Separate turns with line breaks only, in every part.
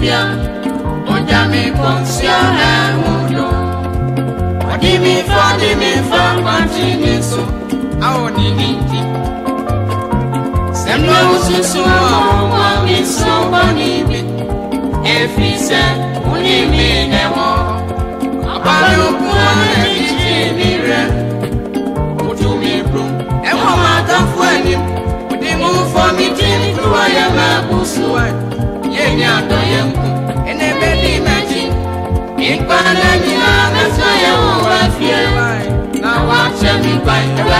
bịa onye mi pọnsịa na-enwe udo ọdịmife ọdịmife agbaji n'iso ahụ n'ihi ndị semnwe ususu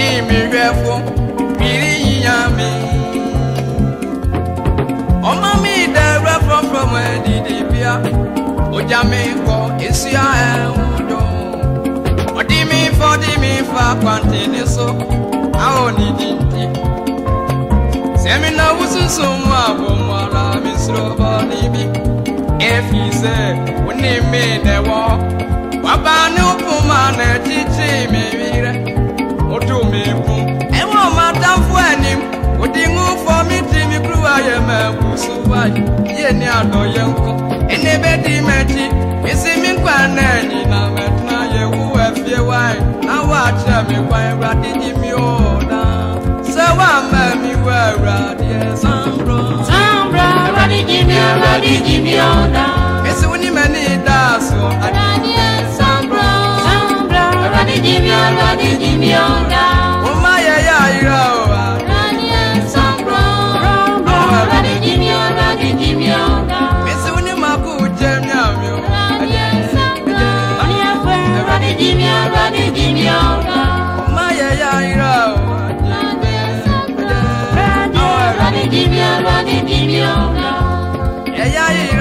ní ìmìrẹ́ fún ìrí yíyan mi. ọmọ mi dẹrẹ fọfọmọ ẹdìdì bíà ọjà mi kọ èsì ẹ̀hún dùn. ọdí mi fọdí mi fa pàǹtí ní so àwọn onídìndín. sẹ́mi náà wúsùsùn mú àbọ̀ mọ́ ara mi sọ̀rọ̀ bọ́ níbí. ẹ fi ṣe onímì dẹ̀wọ́. no yenko ene bedi meti isi mi kwa nani na metna ye wu efie wai na wa che mi kwa radi ni mi ona se wa ma mi wa radi e sambro sambro radi ni mi radi ni mi ona esi uni meni daso adi
哎呀！